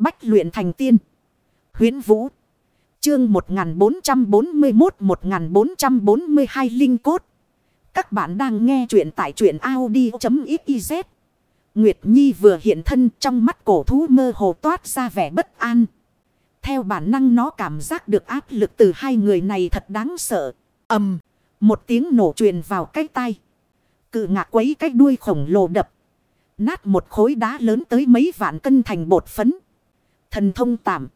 Bách luyện thành tiên. huyễn Vũ. Chương 1441-1442 Linh Cốt. Các bạn đang nghe truyện tại truyện Audi.xyz. Nguyệt Nhi vừa hiện thân trong mắt cổ thú mơ hồ toát ra vẻ bất an. Theo bản năng nó cảm giác được áp lực từ hai người này thật đáng sợ. ầm Một tiếng nổ truyền vào cái tay. Cự ngạc quấy cái đuôi khổng lồ đập. Nát một khối đá lớn tới mấy vạn cân thành bột phấn. Thần thông tạm.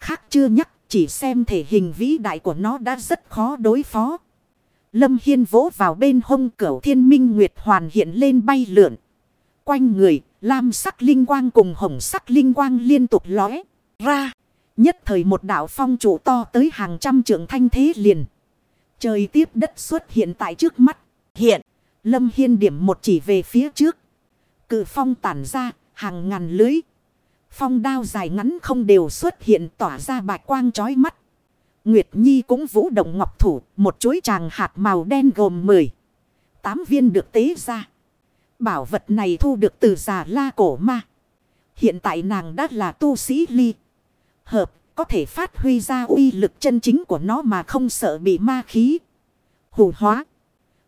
Khác chưa nhắc chỉ xem thể hình vĩ đại của nó đã rất khó đối phó. Lâm Hiên vỗ vào bên hông cửu thiên minh nguyệt hoàn hiện lên bay lượn. Quanh người, lam sắc linh quang cùng hồng sắc linh quang liên tục lóe ra. Nhất thời một đảo phong trụ to tới hàng trăm trượng thanh thế liền. Trời tiếp đất xuất hiện tại trước mắt. Hiện, Lâm Hiên điểm một chỉ về phía trước. Cự phong tản ra, hàng ngàn lưới. Phong đao dài ngắn không đều xuất hiện tỏa ra bạch quang chói mắt. Nguyệt Nhi cũng vũ động ngọc thủ, một chuỗi tràng hạt màu đen gồm 10. tám viên được tế ra. Bảo vật này thu được từ già la cổ ma. Hiện tại nàng đã là tu sĩ ly. Hợp, có thể phát huy ra uy lực chân chính của nó mà không sợ bị ma khí. hù hóa.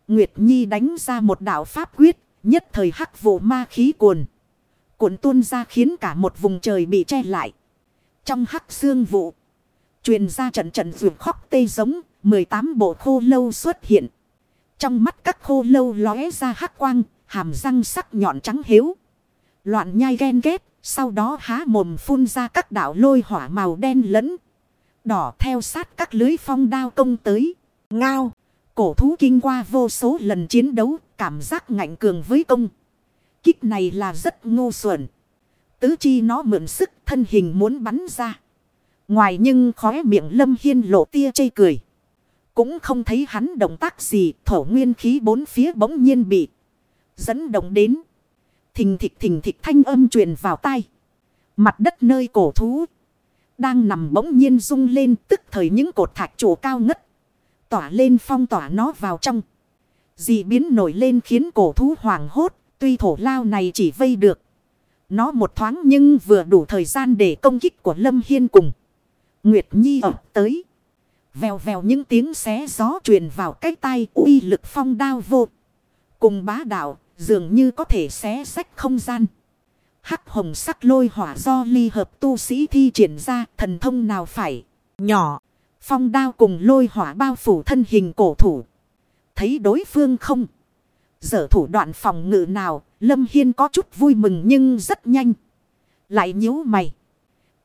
Nguyệt Nhi đánh ra một đạo pháp quyết, nhất thời hắc vụ ma khí cuồn. Cuộn tuôn ra khiến cả một vùng trời bị che lại. Trong hắc xương vụ. Truyền ra trận trận vượt khóc tê giống. 18 bộ khô lâu xuất hiện. Trong mắt các khô lâu lóe ra hắc quang. Hàm răng sắc nhọn trắng hiếu. Loạn nhai ghen ghét. Sau đó há mồm phun ra các đảo lôi hỏa màu đen lẫn. Đỏ theo sát các lưới phong đao công tới. Ngao. Cổ thú kinh qua vô số lần chiến đấu. Cảm giác ngạnh cường với công kích này là rất ngu xuẩn. Tứ chi nó mượn sức thân hình muốn bắn ra. Ngoài nhưng khóe miệng lâm hiên lộ tia chây cười. Cũng không thấy hắn động tác gì, thổ nguyên khí bốn phía bỗng nhiên bị dẫn động đến. Thình thịch thình thịch thanh âm truyền vào tai. Mặt đất nơi cổ thú. Đang nằm bỗng nhiên rung lên, tức thời những cột thạch trụ cao ngất. Tỏa lên phong tỏa nó vào trong. Dị biến nổi lên khiến cổ thú hoảng hốt. Tuy thổ lao này chỉ vây được. Nó một thoáng nhưng vừa đủ thời gian để công kích của Lâm Hiên cùng. Nguyệt Nhi ập tới. Vèo vèo những tiếng xé gió truyền vào cái tay uy lực phong đao vô. Cùng bá đạo, dường như có thể xé sách không gian. Hắc hồng sắc lôi hỏa do ly hợp tu sĩ thi triển ra, thần thông nào phải. Nhỏ. Phong đao cùng lôi hỏa bao phủ thân hình cổ thủ. Thấy đối phương không. Giờ thủ đoạn phòng ngự nào, Lâm Hiên có chút vui mừng nhưng rất nhanh. Lại nhíu mày.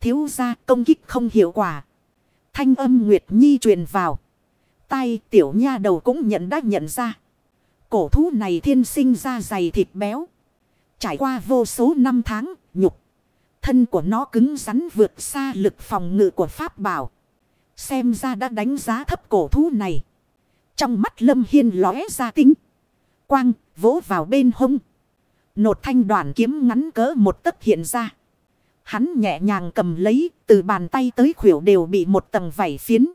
Thiếu ra công kích không hiệu quả. Thanh âm Nguyệt Nhi truyền vào. Tay tiểu nha đầu cũng nhận đã nhận ra. Cổ thú này thiên sinh ra dày thịt béo. Trải qua vô số năm tháng, nhục. Thân của nó cứng rắn vượt xa lực phòng ngự của Pháp bảo. Xem ra đã đánh giá thấp cổ thú này. Trong mắt Lâm Hiên lóe ra tính quang, vỗ vào bên hông. Nột thanh đoàn kiếm ngắn cỡ một tấc hiện ra. Hắn nhẹ nhàng cầm lấy, từ bàn tay tới khuỷu đều bị một tầng vảy phiến.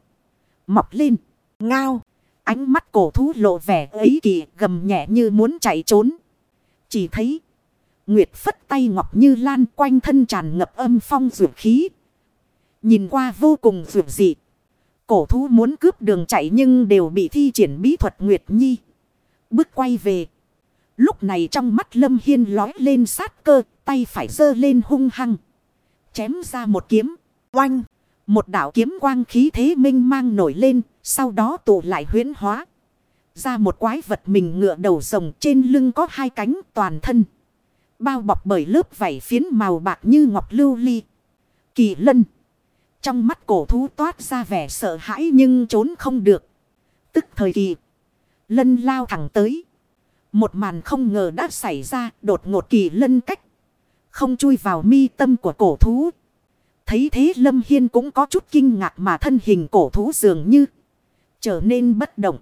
Mọc lên, ngao, ánh mắt cổ thú lộ vẻ ấy kỳ gầm nhẹ như muốn chạy trốn. Chỉ thấy, Nguyệt phất tay ngọc như lan quanh thân tràn ngập âm phong rượu khí. Nhìn qua vô cùng rượu dị. Cổ thú muốn cướp đường chạy nhưng đều bị thi triển bí thuật Nguyệt Nhi. Bước quay về. Lúc này trong mắt Lâm Hiên lói lên sát cơ, tay phải giơ lên hung hăng. Chém ra một kiếm, oanh. Một đảo kiếm quang khí thế minh mang nổi lên, sau đó tụ lại huyễn hóa. Ra một quái vật mình ngựa đầu rồng trên lưng có hai cánh toàn thân. Bao bọc bởi lớp vảy phiến màu bạc như ngọc lưu ly. Kỳ lân. Trong mắt cổ thú toát ra vẻ sợ hãi nhưng trốn không được. Tức thời kỳ. Lân lao thẳng tới. Một màn không ngờ đã xảy ra đột ngột kỳ lân cách. Không chui vào mi tâm của cổ thú. Thấy thế Lâm Hiên cũng có chút kinh ngạc mà thân hình cổ thú dường như trở nên bất động.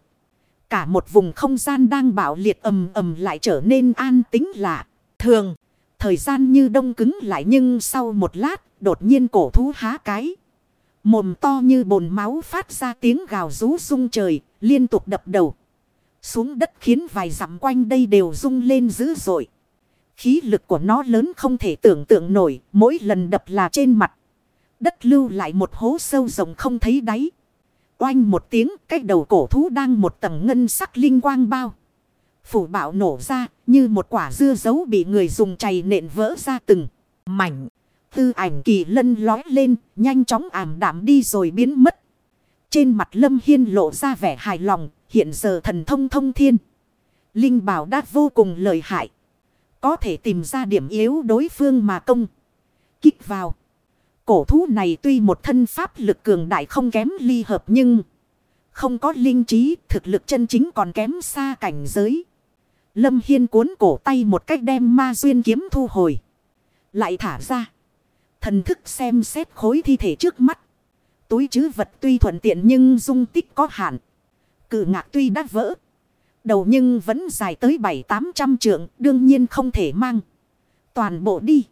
Cả một vùng không gian đang bạo liệt ầm ầm lại trở nên an tĩnh lạ. Thường, thời gian như đông cứng lại nhưng sau một lát đột nhiên cổ thú há cái. Mồm to như bồn máu phát ra tiếng gào rú rung trời, liên tục đập đầu xuống đất khiến vài dặm quanh đây đều rung lên dữ dội. Khí lực của nó lớn không thể tưởng tượng nổi, mỗi lần đập là trên mặt. Đất lưu lại một hố sâu rộng không thấy đáy. Oanh một tiếng, cái đầu cổ thú đang một tầng ngân sắc linh quang bao. Phủ bạo nổ ra, như một quả dưa dấu bị người dùng chày nện vỡ ra từng mảnh. Tư ảnh kỳ lân lói lên, nhanh chóng ảm đạm đi rồi biến mất. Trên mặt Lâm Hiên lộ ra vẻ hài lòng, hiện giờ thần thông thông thiên. Linh bảo đã vô cùng lợi hại. Có thể tìm ra điểm yếu đối phương mà công. Kích vào. Cổ thú này tuy một thân pháp lực cường đại không kém ly hợp nhưng không có linh trí, thực lực chân chính còn kém xa cảnh giới. Lâm Hiên cuốn cổ tay một cách đem ma duyên kiếm thu hồi. Lại thả ra. Thần thức xem xét khối thi thể trước mắt. Túi chứ vật tuy thuận tiện nhưng dung tích có hạn. Cự ngạc tuy đã vỡ. Đầu nhưng vẫn dài tới 7-800 trượng. Đương nhiên không thể mang. Toàn bộ đi.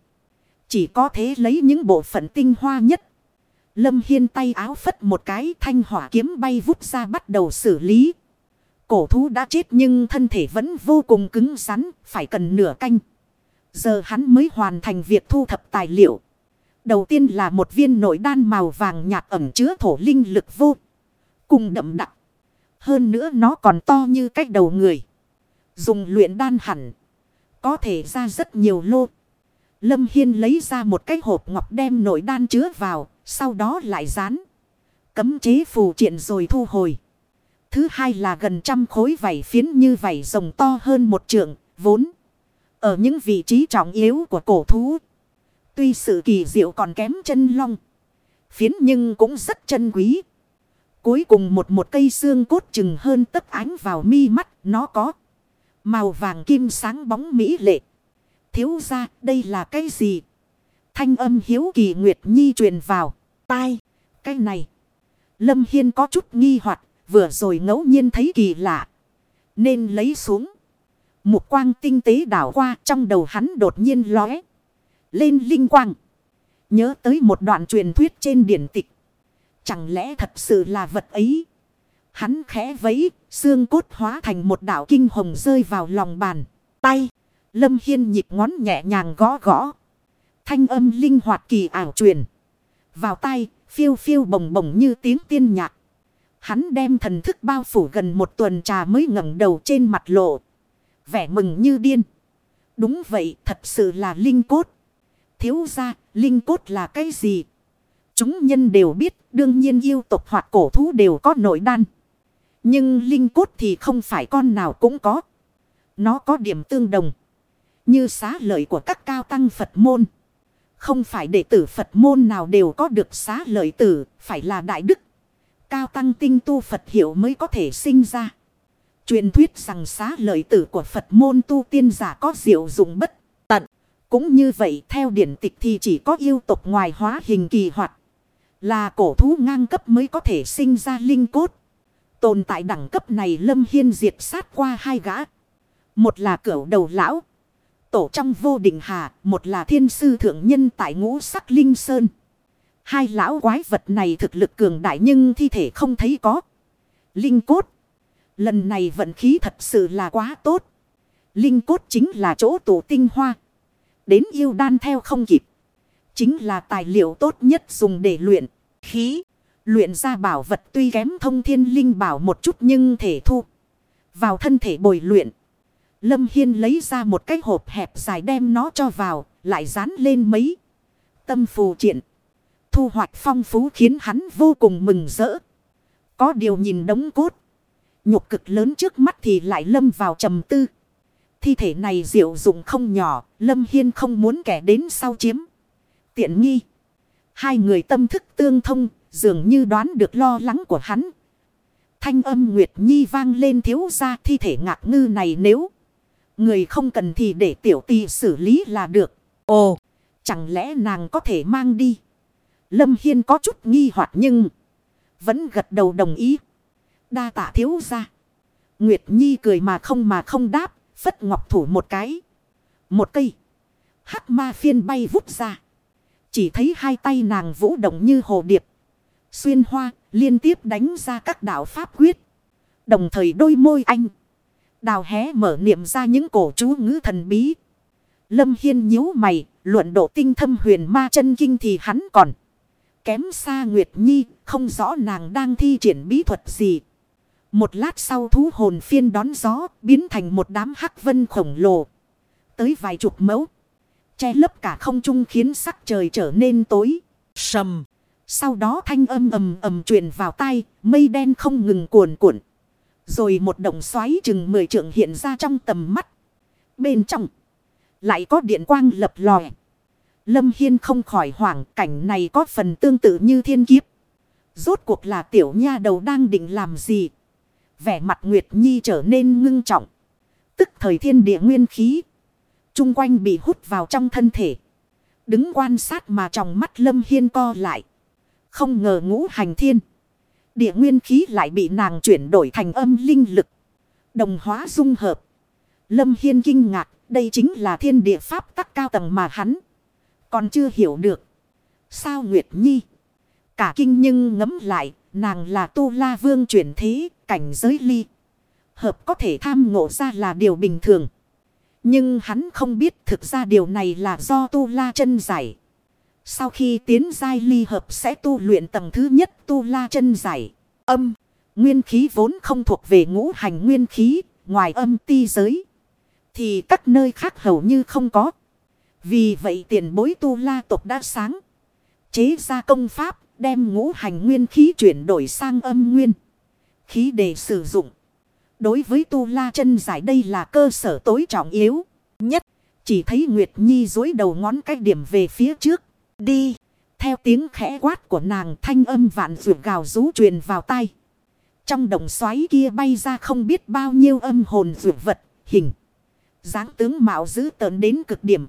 Chỉ có thế lấy những bộ phận tinh hoa nhất. Lâm Hiên tay áo phất một cái thanh hỏa kiếm bay vút ra bắt đầu xử lý. Cổ thú đã chết nhưng thân thể vẫn vô cùng cứng rắn, phải cần nửa canh. Giờ hắn mới hoàn thành việc thu thập tài liệu. Đầu tiên là một viên nội đan màu vàng nhạt ẩm chứa thổ linh lực vô. Cùng đậm đặc. Hơn nữa nó còn to như cách đầu người. Dùng luyện đan hẳn. Có thể ra rất nhiều lô. Lâm Hiên lấy ra một cái hộp ngọc đem nội đan chứa vào. Sau đó lại dán. Cấm chế phù triện rồi thu hồi. Thứ hai là gần trăm khối vảy phiến như vảy rồng to hơn một trượng. Vốn. Ở những vị trí trọng yếu của cổ thú. Tuy sự kỳ diệu còn kém chân long. Phiến nhưng cũng rất chân quý. Cuối cùng một một cây xương cốt chừng hơn tấc ánh vào mi mắt. Nó có màu vàng kim sáng bóng mỹ lệ. Thiếu ra đây là cái gì? Thanh âm hiếu kỳ Nguyệt Nhi truyền vào. Tai. Cái này. Lâm Hiên có chút nghi hoặc Vừa rồi ngẫu nhiên thấy kỳ lạ. Nên lấy xuống. Một quang tinh tế đảo qua trong đầu hắn đột nhiên lóe. Lên linh quang. Nhớ tới một đoạn truyền thuyết trên điển tịch. Chẳng lẽ thật sự là vật ấy? Hắn khẽ vấy, xương cốt hóa thành một đảo kinh hồng rơi vào lòng bàn. Tay, Lâm Hiên nhịp ngón nhẹ nhàng gõ gõ. Thanh âm linh hoạt kỳ ảo truyền. Vào tay, phiêu phiêu bồng bồng như tiếng tiên nhạc. Hắn đem thần thức bao phủ gần một tuần trà mới ngẩng đầu trên mặt lộ. Vẻ mừng như điên. Đúng vậy, thật sự là linh cốt. Thiếu ra, linh cốt là cái gì? Chúng nhân đều biết, đương nhiên yêu tộc hoặc cổ thú đều có nội đan. Nhưng linh cốt thì không phải con nào cũng có. Nó có điểm tương đồng. Như xá lợi của các cao tăng Phật môn. Không phải đệ tử Phật môn nào đều có được xá lợi tử, phải là đại đức cao tăng tinh tu Phật hiệu mới có thể sinh ra. Truyền thuyết rằng xá lợi tử của Phật môn tu tiên giả có diệu dụng bất tận. Cũng như vậy theo điển tịch thì chỉ có yêu tộc ngoài hóa hình kỳ hoạt. Là cổ thú ngang cấp mới có thể sinh ra linh cốt. Tồn tại đẳng cấp này Lâm Hiên diệt sát qua hai gã. Một là cửu đầu lão. Tổ trong vô định hà. Một là thiên sư thượng nhân tại ngũ sắc linh sơn. Hai lão quái vật này thực lực cường đại nhưng thi thể không thấy có. Linh cốt. Lần này vận khí thật sự là quá tốt. Linh cốt chính là chỗ tụ tinh hoa. Đến yêu đan theo không kịp. Chính là tài liệu tốt nhất dùng để luyện khí. Luyện ra bảo vật tuy kém thông thiên linh bảo một chút nhưng thể thu. Vào thân thể bồi luyện. Lâm Hiên lấy ra một cái hộp hẹp dài đem nó cho vào. Lại dán lên mấy. Tâm phù triện. Thu hoạch phong phú khiến hắn vô cùng mừng rỡ. Có điều nhìn đống cốt. Nhục cực lớn trước mắt thì lại lâm vào trầm tư. Thi thể này diệu dụng không nhỏ. Lâm Hiên không muốn kẻ đến sau chiếm. Tiện nghi. Hai người tâm thức tương thông. Dường như đoán được lo lắng của hắn. Thanh âm Nguyệt Nhi vang lên thiếu ra thi thể ngạc ngư này nếu. Người không cần thì để tiểu tì xử lý là được. Ồ, chẳng lẽ nàng có thể mang đi. Lâm Hiên có chút nghi hoặc nhưng vẫn gật đầu đồng ý. Đa tạ thiếu ra. Nguyệt Nhi cười mà không mà không đáp, phất ngọc thủ một cái. Một cây. Hắc ma phiên bay vút ra. Chỉ thấy hai tay nàng vũ động như hồ điệp. Xuyên hoa liên tiếp đánh ra các đạo pháp quyết. Đồng thời đôi môi anh. Đào hé mở niệm ra những cổ chú ngữ thần bí. Lâm Hiên nhíu mày, luận độ tinh thâm huyền ma chân kinh thì hắn còn. Kém xa Nguyệt Nhi, không rõ nàng đang thi triển bí thuật gì. Một lát sau thú hồn phiên đón gió, biến thành một đám hắc vân khổng lồ. Tới vài chục mẫu. Che lấp cả không trung khiến sắc trời trở nên tối. Sầm. Sau đó thanh âm ầm ầm truyền vào tai, mây đen không ngừng cuồn cuộn. Rồi một động xoáy chừng mười trượng hiện ra trong tầm mắt. Bên trong. Lại có điện quang lập lòe. Lâm Hiên không khỏi hoảng cảnh này có phần tương tự như thiên kiếp. Rốt cuộc là tiểu nha đầu đang định làm gì? Vẻ mặt Nguyệt Nhi trở nên ngưng trọng. Tức thời thiên địa nguyên khí. Trung quanh bị hút vào trong thân thể. Đứng quan sát mà trong mắt Lâm Hiên co lại. Không ngờ ngũ hành thiên. Địa nguyên khí lại bị nàng chuyển đổi thành âm linh lực. Đồng hóa dung hợp. Lâm Hiên kinh ngạc. Đây chính là thiên địa pháp tắc cao tầng mà hắn. Còn chưa hiểu được. Sao Nguyệt Nhi? Cả kinh nhưng ngấm lại. Nàng là tu la vương chuyển thế. Cảnh giới ly. Hợp có thể tham ngộ ra là điều bình thường. Nhưng hắn không biết thực ra điều này là do tu la chân giải. Sau khi tiến giai ly hợp sẽ tu luyện tầng thứ nhất tu la chân giải. Âm, nguyên khí vốn không thuộc về ngũ hành nguyên khí, ngoài âm ti giới. Thì các nơi khác hầu như không có. Vì vậy tiền bối tu la tộc đã sáng. Chế ra công pháp, đem ngũ hành nguyên khí chuyển đổi sang âm nguyên. Khí để sử dụng. Đối với tu la chân giải đây là cơ sở tối trọng yếu nhất. Chỉ thấy Nguyệt Nhi dối đầu ngón cái điểm về phía trước. Đi. Theo tiếng khẽ quát của nàng thanh âm vạn rượu gào rú truyền vào tay. Trong đồng xoáy kia bay ra không biết bao nhiêu âm hồn rượu vật, hình. dáng tướng mạo dữ tợn đến cực điểm.